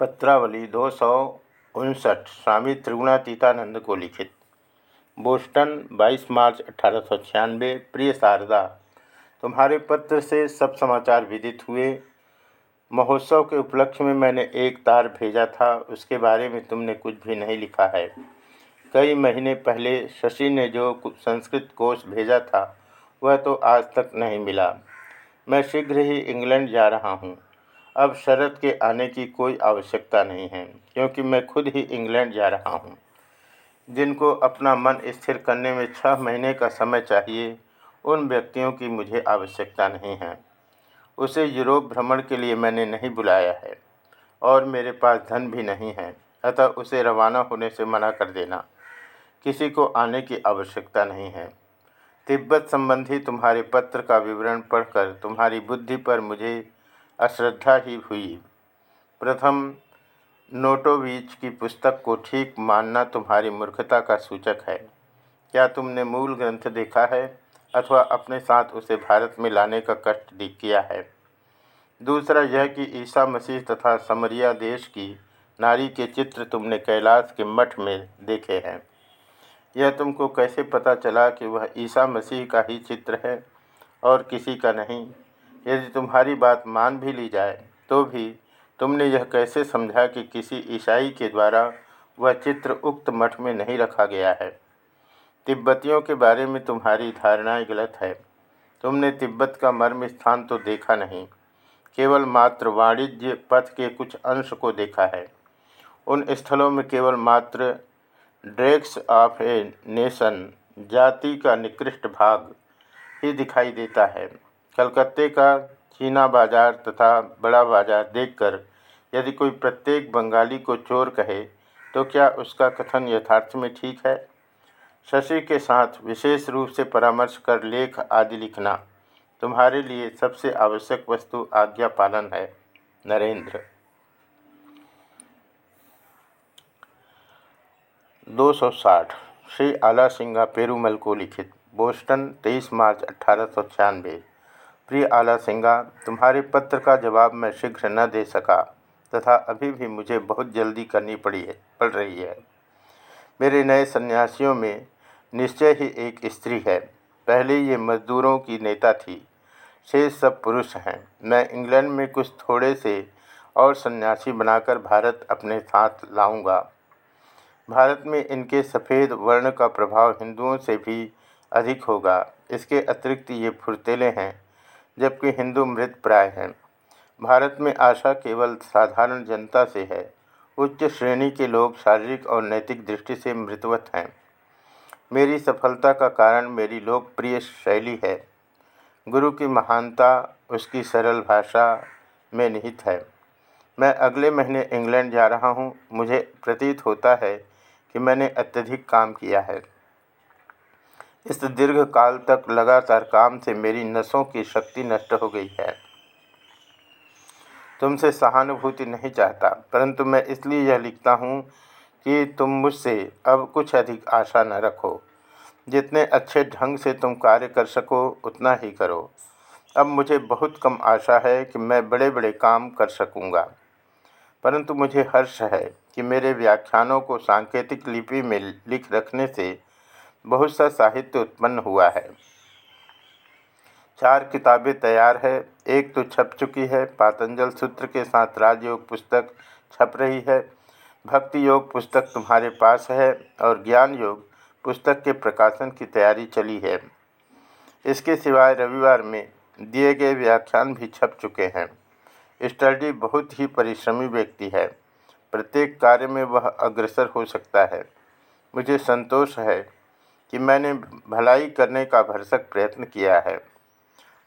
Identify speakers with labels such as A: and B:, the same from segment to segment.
A: पत्रावली दो सौ उनसठ, स्वामी त्रिगुणातीतानंद को लिखित। बोस्टन 22 मार्च अठारह सौ छियानवे। प्रिय शारदा, तुम्हारे पत्र से सब समाचार विदित हुए। महोत्सव के उपलक्ष्य में मैंने एक तार भेजा था, उसके बारे में तुमने कुछ भी नहीं लिखा है। कई महीने पहले शशि ने जो संस्कृत कोष भेजा था, वह तो आज तक नहीं मिला। मैं शीघ्र ही इंग्लैंड जा रहा हूँ। अब शरद के आने की कोई आवश्यकता नहीं है, क्योंकि मैं खुद ही इंग्लैंड जा रहा हूँ। जिनको अपना मन स्थिर करने में छः महीने का समय चाहिए, उन व्यक्तियों की मुझे आवश्यकता नहीं है। उसे यूरोप भ्रमण के लिए मैंने नहीं बुलाया है, और मेरे पास धन भी नहीं है, अतः उसे रवाना होने से मना कर देना किसी को आने की आवश्यकता नहीं है। तिब्बत संबंधी तुम्हारे पत्र का विवरण पढ़कर तुम्हारी बुद्धि पर मुझे अश्रद्धा ही हुई। प्रथम नोटोवीच की पुस्तक को ठीक मानना तुम्हारी मूर्खता का सूचक है। क्या तुमने मूल ग्रंथ देखा है अथवा अपने साथ उसे भारत में लाने का कष्ट किया है? दूसरा, यह कि ईसा मसीह तथा समरिया देश की नारी के चित्र तुमने कैलाश के मठ में देखे हैं। यह तुमको कैसे पता चला कि वह ईसा मसीह का ही चित्र है और किसी का नहीं? यदि तुम्हारी बात मान भी ली जाए तो भी तुमने यह कैसे समझा कि किसी ईसाई के द्वारा वह चित्र उक्त मठ में नहीं रखा गया है? तिब्बतियों के बारे में तुम्हारी धारणाएँ गलत है। तुमने तिब्बत का मर्म स्थान तो देखा नहीं, केवल मात्र वाणिज्य पथ के कुछ अंश को देखा है। उन स्थलों में केवल मात्र ड्रेक्स ऑफ़ ए नेशन, जाति का निकृष्ट भाग ही दिखाई देता है। कलकत्ते का चीना बाज़ार तथा बड़ा बाज़ार देखकर यदि कोई प्रत्येक बंगाली को चोर कहे तो क्या उसका कथन यथार्थ में ठीक है? शशि के साथ विशेष रूप से परामर्श कर लेख आदि लिखना तुम्हारे लिए सबसे आवश्यक वस्तु आज्ञा पालन है, नरेंद्र। दो सौ साठ, श्री आला सिंगा पेरूमल को लिखित, बोस्टन 23 मार्च अठारह प्रिय आला सिंगा, तुम्हारे पत्र का जवाब मैं शीघ्र न दे सका, तथा अभी भी मुझे बहुत जल्दी करनी पड़ी है, पड़ रही है। मेरे नए सन्यासियों में निश्चय ही एक स्त्री है। पहले ये मजदूरों की नेता थी। शेष सब पुरुष हैं। मैं इंग्लैंड में कुछ थोड़े से और सन्यासी बनाकर भारत अपने साथ लाऊँगा। भारत में इनके सफ़ेद वर्ण का प्रभाव हिंदुओं से भी अधिक होगा। इसके अतिरिक्त ये फुर्तेले हैं। जबकि हिंदू मृत प्राय हैं। भारत में आशा केवल साधारण जनता से है। उच्च श्रेणी के लोग शारीरिक और नैतिक दृष्टि से मृतवत हैं। मेरी सफलता का कारण मेरी लोकप्रिय शैली है। गुरु की महानता, उसकी सरल भाषा में निहित है। मैं अगले महीने इंग्लैंड जा रहा हूँ। मुझे प्रतीत होता है कि मैंने अत्यधिक काम किया है। इस दीर्घ काल तक लगातार काम से मेरी नसों की शक्ति नष्ट हो गई है। तुमसे सहानुभूति नहीं चाहता, परंतु मैं इसलिए यह लिखता हूँ कि तुम मुझसे अब कुछ अधिक आशा न रखो। जितने अच्छे ढंग से तुम कार्य कर सको, उतना ही करो। अब मुझे बहुत कम आशा है कि मैं बड़े बड़े काम कर सकूँगा। परंतु मुझे हर्ष है कि मेरे व्याख्यानों को सांकेतिक लिपि में लिख रखने से बहुत सा साहित्य उत्पन्न हुआ है। चार किताबें तैयार है। एक तो छप चुकी है। पातंजल सूत्र के साथ राजयोग पुस्तक छप रही है। भक्ति योग पुस्तक तुम्हारे पास है और ज्ञान योग पुस्तक के प्रकाशन की तैयारी चली है। इसके सिवाय रविवार में दिए गए व्याख्यान भी छप चुके हैं। स्टडी बहुत ही परिश्रमी व्यक्ति है। प्रत्येक कार्य में वह अग्रसर हो सकता है। मुझे संतोष है कि मैंने भलाई करने का भरसक प्रयत्न किया है।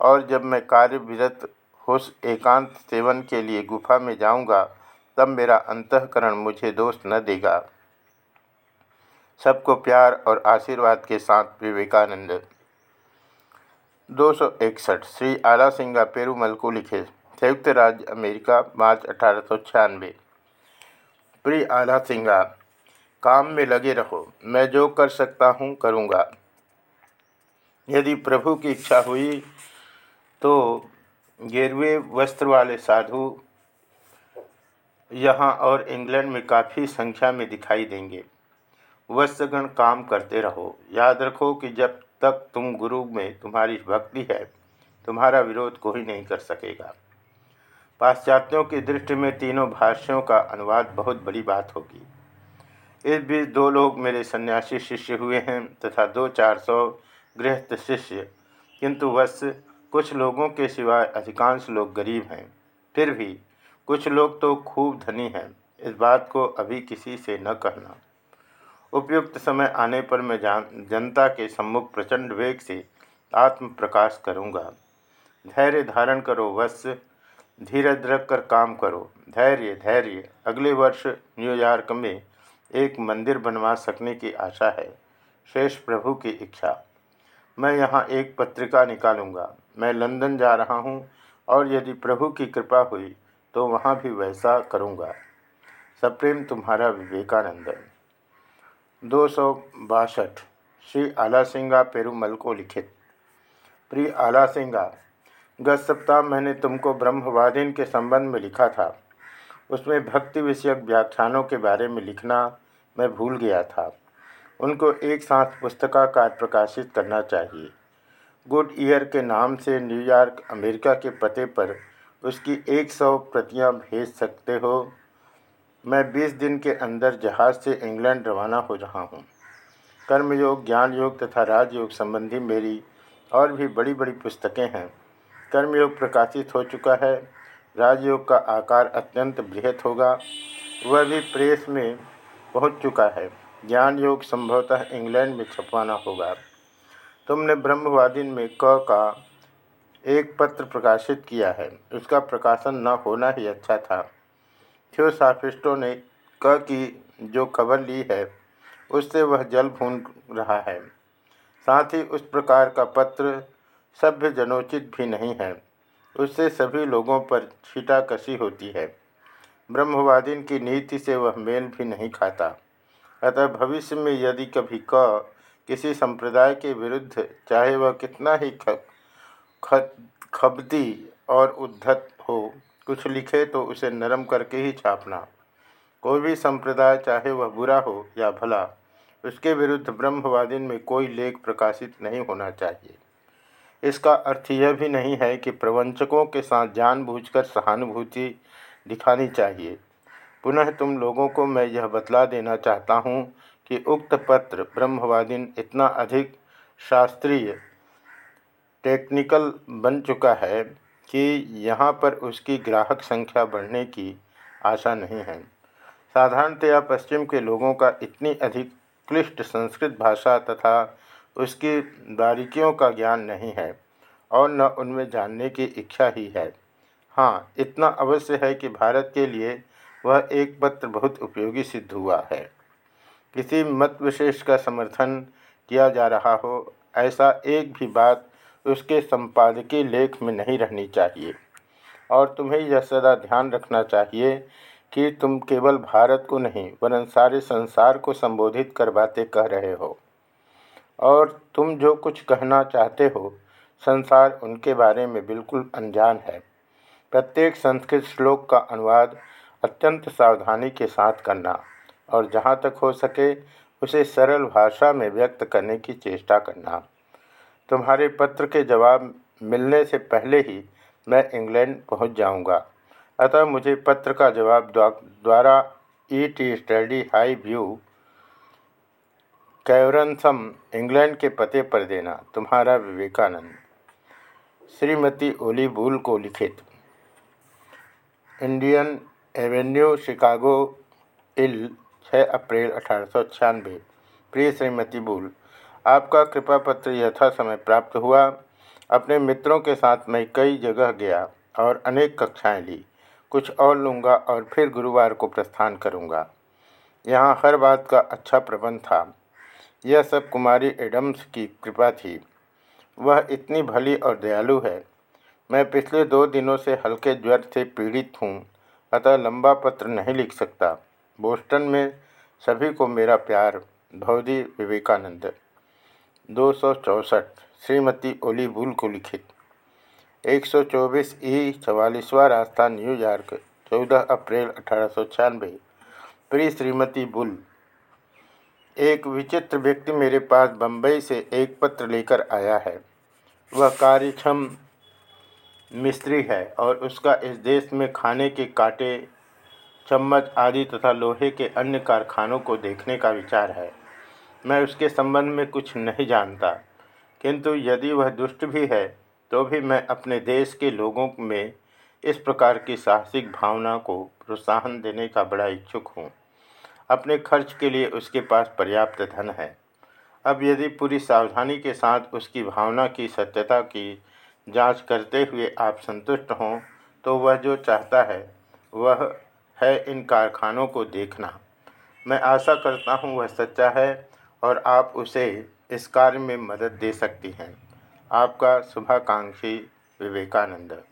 A: और जब मैं कार्य विरत हो एकांत सेवन के लिए गुफा में जाऊँगा, तब मेरा अंतकरण मुझे दोष न देगा। सबको प्यार और आशीर्वाद के साथ विवेकानंद। दो सौ इकसठ, श्री आला सिंगा पेरूमल को लिखे, संयुक्त राज्य अमेरिका, मार्च अठारह सौ छियानवे। प्रिय आला सिंगा काम में लगे रहो। मैं जो कर सकता हूँ करूँगा। यदि प्रभु की इच्छा हुई तो गेरवे वस्त्र वाले साधु यहाँ और इंग्लैंड में काफ़ी संख्या में दिखाई देंगे। वस्त्रगण काम करते रहो। याद रखो कि जब तक तुम गुरु में तुम्हारी भक्ति है, तुम्हारा विरोध कोई नहीं कर सकेगा। पाश्चात्यों की दृष्टि में तीनों भाष्यों का अनुवाद बहुत बड़ी बात होगी। इस बीच दो लोग मेरे सन्यासी शिष्य हुए हैं तथा दो चार सौ गृहस्थ शिष्य। किंतु वत्स कुछ लोगों के सिवाय अधिकांश लोग गरीब हैं। फिर भी कुछ लोग तो खूब धनी हैं। इस बात को अभी किसी से न कहना। उपयुक्त समय आने पर मैं जान, जनता के सम्मुख प्रचंड वेग से आत्म प्रकाश करूँगा। धैर्य धारण करो वत्स धीरज रख कर काम करो। धैर्य धैर्य। अगले वर्ष न्यूयॉर्क में एक मंदिर बनवा सकने की आशा है। शेष प्रभु की इच्छा। मैं यहाँ एक पत्रिका निकालूँगा। मैं लंदन जा रहा हूँ और यदि प्रभु की कृपा हुई तो वहाँ भी वैसा करूँगा। सप्रेम तुम्हारा विवेकानंद दो सौ बासठ, श्री आला सिंगा पेरूमल को लिखित। प्रिय आला सिंगा गत सप्ताह मैंने तुमको ब्रह्मवादिन के संबंध में लिखा था। उसमें भक्ति विषयक व्याख्यानों के बारे में लिखना मैं भूल गया था। उनको एक साथ पुस्तकाकार प्रकाशित करना चाहिए। गुड ईयर के नाम से न्यूयॉर्क अमेरिका के पते पर उसकी 100 प्रतियाँ भेज सकते हो? मैं 20 दिन के अंदर जहाज़ से इंग्लैंड रवाना हो रहा हूँ। कर्मयोग ज्ञान योग तथा राजयोग संबंधी मेरी और भी बड़ी बड़ी पुस्तकें हैं। कर्मयोग प्रकाशित हो चुका है। राजयोग का आकार अत्यंत बृहत होगा। वह भी प्रेस में पहुँच चुका है। ज्ञान योग संभवतः इंग्लैंड में छपवाना होगा। तुमने ब्रह्मवादिन में क का एक पत्र प्रकाशित किया है। उसका प्रकाशन न होना ही अच्छा था। थियोसाफिस्टों ने क की जो खबर ली है, उससे वह जल भून रहा है। साथ ही उस प्रकार का पत्र सभ्य जनोचित भी नहीं है। उससे सभी लोगों पर छीटा कसी होती है। ब्रह्मवादिन की नीति से वह मेल भी नहीं खाता। अतः भविष्य में यदि कभी क, किसी संप्रदाय के विरुद्ध, चाहे वह कितना ही खबती और उद्धत हो, कुछ लिखे तो उसे नरम करके ही छापना। कोई भी संप्रदाय, चाहे वह बुरा हो या भला, उसके विरुद्ध ब्रह्मवादिन में कोई लेख प्रकाशित नहीं होना चाहिए। इसका अर्थ यह भी नहीं है कि प्रवंचकों के साथ जानबूझकर सहानुभूति दिखानी चाहिए। पुनः तुम लोगों को मैं यह बतला देना चाहता हूँ कि उक्त पत्र ब्रह्मवादिन इतना अधिक शास्त्रीय, टेक्निकल बन चुका है कि यहाँ पर उसकी ग्राहक संख्या बढ़ने की आशा नहीं है। साधारणतया पश्चिम के लोगों का इतनी अधिक क्लिष्ट संस्कृत भाषा तथा उसकी बारीकियों का ज्ञान नहीं है और न उनमें जानने की इच्छा ही है। हाँ इतना अवश्य है कि भारत के लिए वह एक पत्र बहुत उपयोगी सिद्ध हुआ है। किसी मत विशेष का समर्थन किया जा रहा हो, ऐसा एक भी बात उसके संपादकीय लेख में नहीं रहनी चाहिए। और तुम्हें यह सदा ध्यान रखना चाहिए कि तुम केवल भारत को नहीं, वरन सारे संसार को संबोधित कर बातें कह रहे हो। और तुम जो कुछ कहना चाहते हो, संसार उनके बारे में बिल्कुल अनजान है। प्रत्येक संस्कृत श्लोक का अनुवाद अत्यंत सावधानी के साथ करना और जहाँ तक हो सके उसे सरल भाषा में व्यक्त करने की चेष्टा करना। तुम्हारे पत्र के जवाब मिलने से पहले ही मैं इंग्लैंड पहुँच जाऊँगा। अतः मुझे पत्र का जवाब द्वारा E T Sturdy High View Caversham England के पते पर देना तुम्हारा विवेकानंद। श्रीमती ओली बुल को लिखित। इंडियन एवेन्यू, शिकागो, इल छः अप्रैल अठारह सौ छियानबे प्रिय श्रीमती बुल, आपका कृपा पत्र यथा समय प्राप्त हुआ। अपने मित्रों के साथ मैं कई जगह गया और अनेक कक्षाएँ ली। कुछ और लूँगा और फिर गुरुवार को प्रस्थान करूँगा। यहाँ हर बात का अच्छा प्रबंध था। यह सब कुमारी एडम्स की कृपा थी। वह इतनी भली और दयालु है। मैं पिछले दो दिनों से हल्के ज्वर से पीड़ित हूँ, अतः लंबा पत्र नहीं लिख सकता। बोस्टन में सभी को मेरा प्यार। भवदी विवेकानंद। दो सौ चौंसठ, श्रीमती ओली बुल को लिखित। 124 ई, चवालीसवा रास्ता न्यूयॉर्क, चौदह अप्रैल अठारह सौ प्रिय श्रीमती बुल एक विचित्र व्यक्ति मेरे पास बम्बई से एक पत्र लेकर आया है। वह कार्यक्षम मिस्त्री है और उसका इस देश में खाने के कांटे, चम्मच आदि तथा लोहे के अन्य कारखानों को देखने का विचार है। मैं उसके संबंध में कुछ नहीं जानता, किंतु यदि वह दुष्ट भी है तो भी मैं अपने देश के लोगों में इस प्रकार की साहसिक भावना को प्रोत्साहन देने का बड़ा इच्छुक हूँ। अपने खर्च के लिए उसके पास पर्याप्त धन है। अब यदि पूरी सावधानी के साथ उसकी भावना की, सत्यता की जाँच करते हुए आप संतुष्ट हों तो वह जो चाहता है, वह है इन कारखानों को देखना। मैं आशा करता हूँ वह सच्चा है और आप उसे इस कार्य में मदद दे सकती हैं। आपका शुभाकांक्षी विवेकानंद।